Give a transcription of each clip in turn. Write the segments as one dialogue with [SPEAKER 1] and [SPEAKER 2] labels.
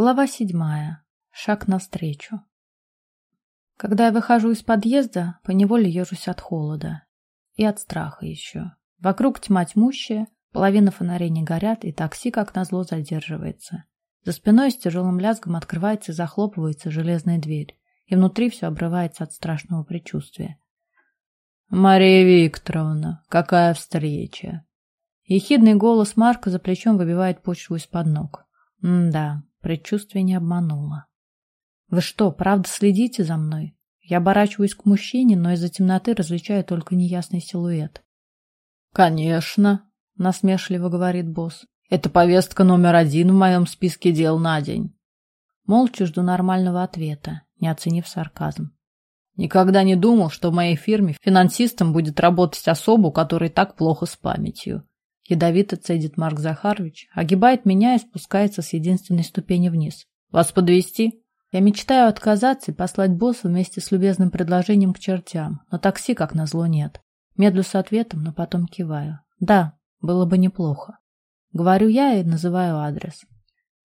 [SPEAKER 1] Глава седьмая. Шаг навстречу. Когда я выхожу из подъезда, поневоле ежусь от холода. И от страха еще. Вокруг тьма тьмущая, половина фонарей не горят, и такси, как назло, задерживается. За спиной с тяжелым лязгом открывается и захлопывается железная дверь, и внутри все обрывается от страшного предчувствия. «Мария Викторовна, какая встреча!» Ехидный голос Марка за плечом выбивает почву из-под ног. М-да, Предчувствие не обмануло. «Вы что, правда следите за мной?» Я оборачиваюсь к мужчине, но из-за темноты различаю только неясный силуэт.
[SPEAKER 2] «Конечно», — насмешливо говорит босс. «Это повестка номер один в моем списке дел на день».
[SPEAKER 1] Молча жду нормального ответа, не оценив сарказм.
[SPEAKER 2] Никогда не думал, что в моей фирме финансистом будет работать особу, который так плохо с памятью.
[SPEAKER 1] Ядовито цедит Марк Захарович, огибает меня и спускается с единственной ступени вниз.
[SPEAKER 2] Вас подвести?
[SPEAKER 1] Я мечтаю отказаться и послать босса вместе с любезным предложением к чертям, но такси, как назло, нет. Медлю с ответом, но потом киваю. Да, было бы неплохо. Говорю я и называю адрес.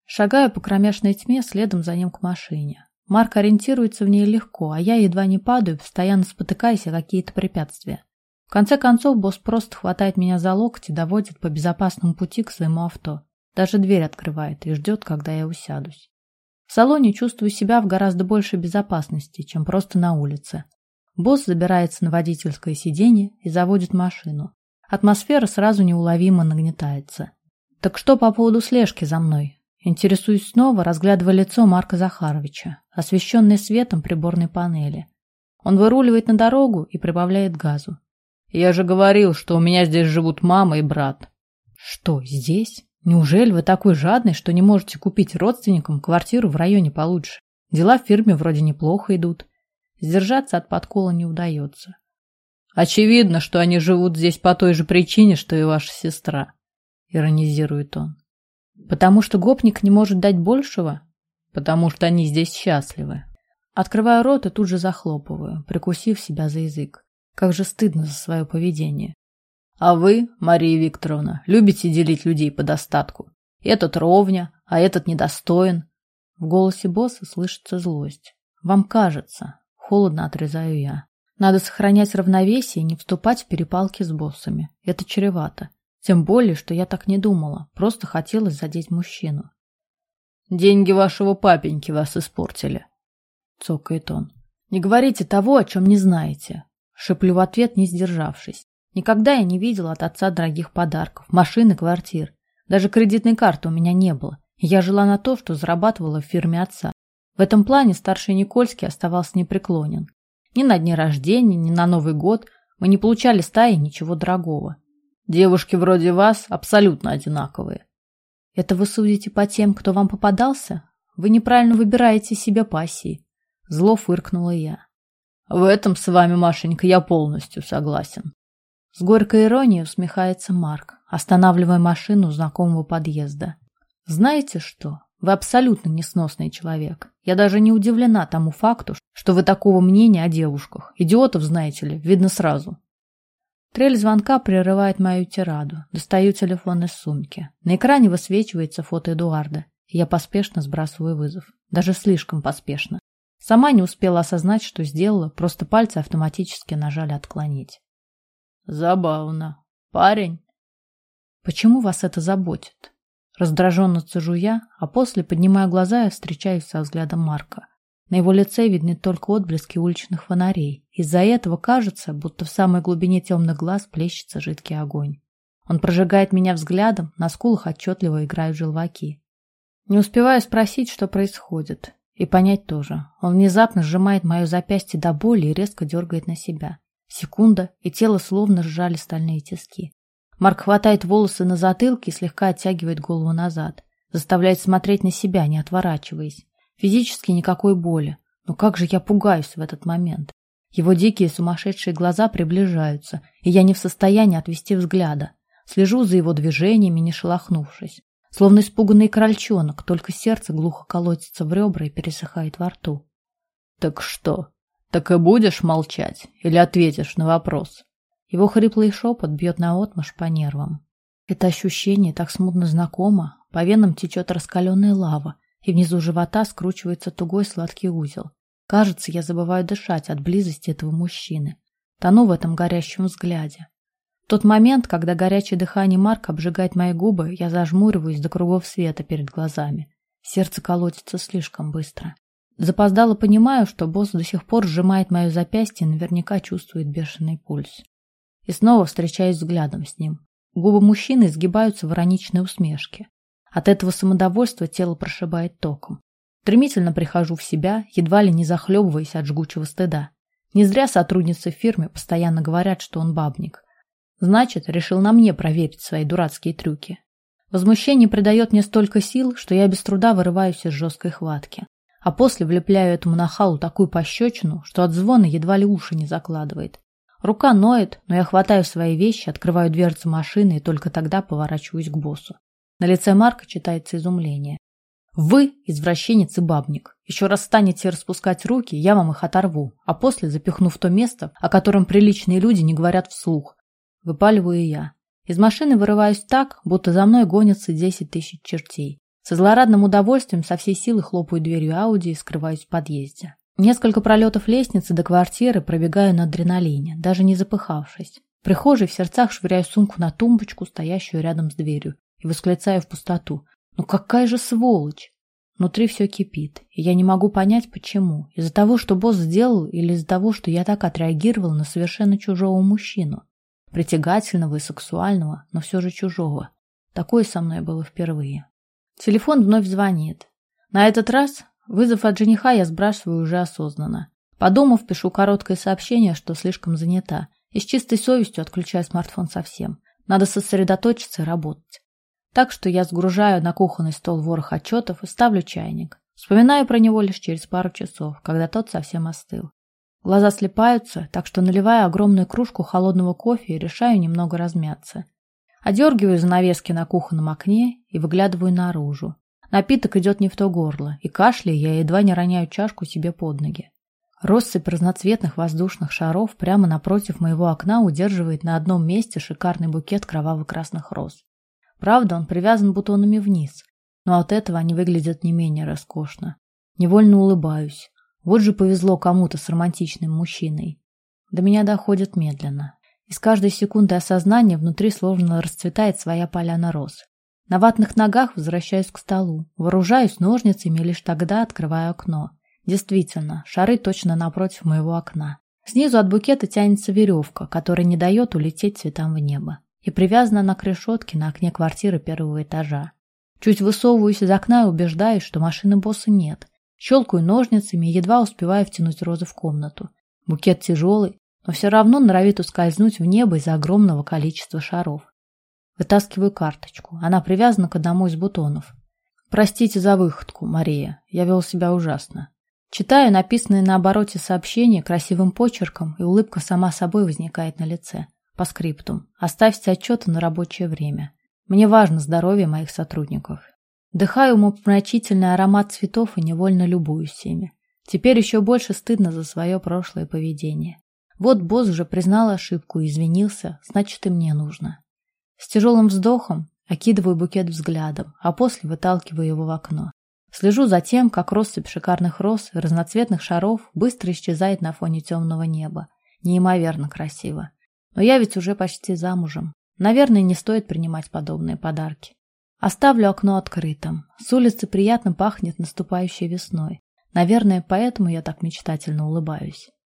[SPEAKER 1] Шагаю по кромешной тьме, следом за ним к машине. Марк ориентируется в ней легко, а я едва не падаю, постоянно спотыкаясь о какие-то препятствия. В конце концов, босс просто хватает меня за локоть и доводит по безопасному пути к своему авто. Даже дверь открывает и ждет, когда я усядусь. В салоне чувствую себя в гораздо большей безопасности, чем просто на улице. Босс забирается на водительское сиденье и заводит машину. Атмосфера сразу неуловимо нагнетается. Так что по поводу слежки за мной? Интересуюсь снова, разглядывая лицо Марка Захаровича, освещенное светом приборной панели. Он выруливает на дорогу и прибавляет газу.
[SPEAKER 2] Я же говорил, что у меня здесь живут мама и брат.
[SPEAKER 1] Что, здесь? Неужели вы такой жадный, что не можете купить родственникам квартиру в районе получше? Дела в фирме вроде неплохо идут. Сдержаться от подкола не удается.
[SPEAKER 2] Очевидно, что они живут здесь по той же причине, что и ваша сестра, иронизирует он.
[SPEAKER 1] Потому что гопник не может дать большего?
[SPEAKER 2] Потому что они здесь счастливы.
[SPEAKER 1] Открываю рот и тут же захлопываю, прикусив себя за язык. Как же стыдно за свое поведение.
[SPEAKER 2] А вы, Мария Викторовна, любите делить людей по достатку. Этот ровня, а этот недостоин.
[SPEAKER 1] В голосе босса слышится злость. Вам кажется. Холодно отрезаю я. Надо сохранять равновесие и не вступать в перепалки с боссами. Это чревато. Тем более, что я так не думала. Просто хотелось задеть мужчину.
[SPEAKER 2] Деньги вашего папеньки вас испортили.
[SPEAKER 1] Цокает он. Не говорите того, о чем не знаете. Шеплю в ответ, не сдержавшись. Никогда я не видела от отца дорогих подарков, машин и квартир. Даже кредитной карты у меня не было. Я жила на то, что зарабатывала в фирме отца. В этом плане старший Никольский оставался непреклонен. Ни на дне рождения, ни на Новый год мы не получали стаи ничего дорогого.
[SPEAKER 2] Девушки вроде вас абсолютно одинаковые.
[SPEAKER 1] Это вы судите по тем, кто вам попадался? Вы неправильно выбираете себе пассии. Зло фыркнула я.
[SPEAKER 2] В этом с вами, Машенька, я полностью согласен.
[SPEAKER 1] С горькой иронией усмехается Марк, останавливая машину у знакомого подъезда. Знаете что? Вы абсолютно несносный человек. Я даже не удивлена тому факту, что вы такого мнения о девушках. Идиотов, знаете ли, видно сразу. Трель звонка прерывает мою тираду. Достаю телефон из сумки. На экране высвечивается фото Эдуарда. я поспешно сбрасываю вызов. Даже слишком поспешно. Сама не успела осознать, что сделала, просто пальцы автоматически нажали «отклонить».
[SPEAKER 2] Забавно. Парень?
[SPEAKER 1] Почему вас это заботит? Раздраженно цежу я, а после поднимаю глаза и встречаюсь со взглядом Марка. На его лице видны только отблески уличных фонарей. Из-за этого кажется, будто в самой глубине темных глаз плещется жидкий огонь. Он прожигает меня взглядом, на скулах отчетливо играют желваки. Не успеваю спросить, что происходит. И понять тоже. Он внезапно сжимает мое запястье до боли и резко дергает на себя. Секунда, и тело словно сжали стальные тиски. Марк хватает волосы на затылке и слегка оттягивает голову назад. Заставляет смотреть на себя, не отворачиваясь. Физически никакой боли. Но как же я пугаюсь в этот момент. Его дикие сумасшедшие глаза приближаются, и я не в состоянии отвести взгляда. Слежу за его движениями, не шелохнувшись. Словно испуганный крольчонок, только сердце глухо колотится в ребра и пересыхает во рту.
[SPEAKER 2] «Так что, так и будешь молчать или ответишь на вопрос?»
[SPEAKER 1] Его хриплый шепот бьет наотмашь по нервам. Это ощущение так смутно знакомо, по венам течет раскаленная лава, и внизу живота скручивается тугой сладкий узел. Кажется, я забываю дышать от близости этого мужчины. Тону в этом горящем взгляде. Тот момент, когда горячее дыхание Марка обжигает мои губы, я зажмуриваюсь до кругов света перед глазами. Сердце колотится слишком быстро. Запоздало понимаю, что босс до сих пор сжимает мое запястье и наверняка чувствует бешеный пульс. И снова встречаюсь взглядом с ним. Губы мужчины изгибаются в ироничной усмешке. От этого самодовольства тело прошибает током. Стремительно прихожу в себя, едва ли не захлебываясь от жгучего стыда. Не зря сотрудницы в фирме постоянно говорят, что он бабник. Значит, решил на мне проверить свои дурацкие трюки. Возмущение придает мне столько сил, что я без труда вырываюсь из жесткой хватки. А после влепляю этому нахалу такую пощечину, что от звона едва ли уши не закладывает. Рука ноет, но я хватаю свои вещи, открываю дверцу машины и только тогда поворачиваюсь к боссу. На лице Марка читается изумление. Вы извращенец и бабник. Еще раз станете распускать руки, я вам их оторву, а после запихну в то место, о котором приличные люди не говорят вслух. Выпаливаю я. Из машины вырываюсь так, будто за мной гонятся десять тысяч чертей. Со злорадным удовольствием со всей силы хлопаю дверью Ауди и скрываюсь в подъезде. Несколько пролетов лестницы до квартиры пробегаю на адреналине, даже не запыхавшись. В прихожей в сердцах швыряю сумку на тумбочку, стоящую рядом с дверью, и восклицаю в пустоту. Ну какая же сволочь! Внутри все кипит, и я не могу понять, почему. Из-за того, что босс сделал, или из-за того, что я так отреагировал на совершенно чужого мужчину. Притягательного и сексуального, но все же чужого. Такое со мной было впервые. Телефон вновь звонит. На этот раз вызов от жениха я сбрасываю уже осознанно. Подумав, пишу короткое сообщение, что слишком занята, и с чистой совестью отключаю смартфон совсем. Надо сосредоточиться и работать. Так что я сгружаю на кухонный стол ворох отчетов и ставлю чайник. Вспоминаю про него лишь через пару часов, когда тот совсем остыл. Глаза слепаются, так что наливаю огромную кружку холодного кофе и решаю немного размяться. Одергиваю занавески на кухонном окне и выглядываю наружу. Напиток идет не в то горло, и кашляя я едва не роняю чашку себе под ноги. Россыпь разноцветных воздушных шаров прямо напротив моего окна удерживает на одном месте шикарный букет кроваво-красных роз. Правда, он привязан бутонами вниз, но от этого они выглядят не менее роскошно. Невольно улыбаюсь. Вот же повезло кому-то с романтичным мужчиной. До меня доходит медленно. И с каждой секунды осознания внутри словно расцветает своя поляна роз. На ватных ногах возвращаюсь к столу, вооружаюсь ножницами лишь тогда открываю окно. Действительно, шары точно напротив моего окна. Снизу от букета тянется веревка, которая не дает улететь цветам в небо и привязана на к решетке на окне квартиры первого этажа. Чуть высовываюсь из окна и убеждаюсь, что машины босса нет. Щелкаю ножницами и едва успеваю втянуть розы в комнату. Букет тяжелый, но все равно норовит ускользнуть в небо из-за огромного количества шаров. Вытаскиваю карточку. Она привязана к одному из бутонов. Простите за выходку, Мария. Я вел себя ужасно. Читаю написанное на обороте сообщение красивым почерком, и улыбка сама собой возникает на лице. По скриптум. Оставьте отчеты на рабочее время. Мне важно здоровье моих сотрудников. Дыхаю умопомрачительный аромат цветов и невольно любуюсь ими. Теперь еще больше стыдно за свое прошлое поведение. Вот босс уже признал ошибку и извинился, значит и мне нужно. С тяжелым вздохом окидываю букет взглядом, а после выталкиваю его в окно. Слежу за тем, как россыпь шикарных роз и разноцветных шаров быстро исчезает на фоне темного неба. Неимоверно красиво. Но я ведь уже почти замужем. Наверное, не стоит принимать подобные подарки. Оставлю окно открытым. С улицы приятно пахнет наступающей весной. Наверное, поэтому я так мечтательно улыбаюсь.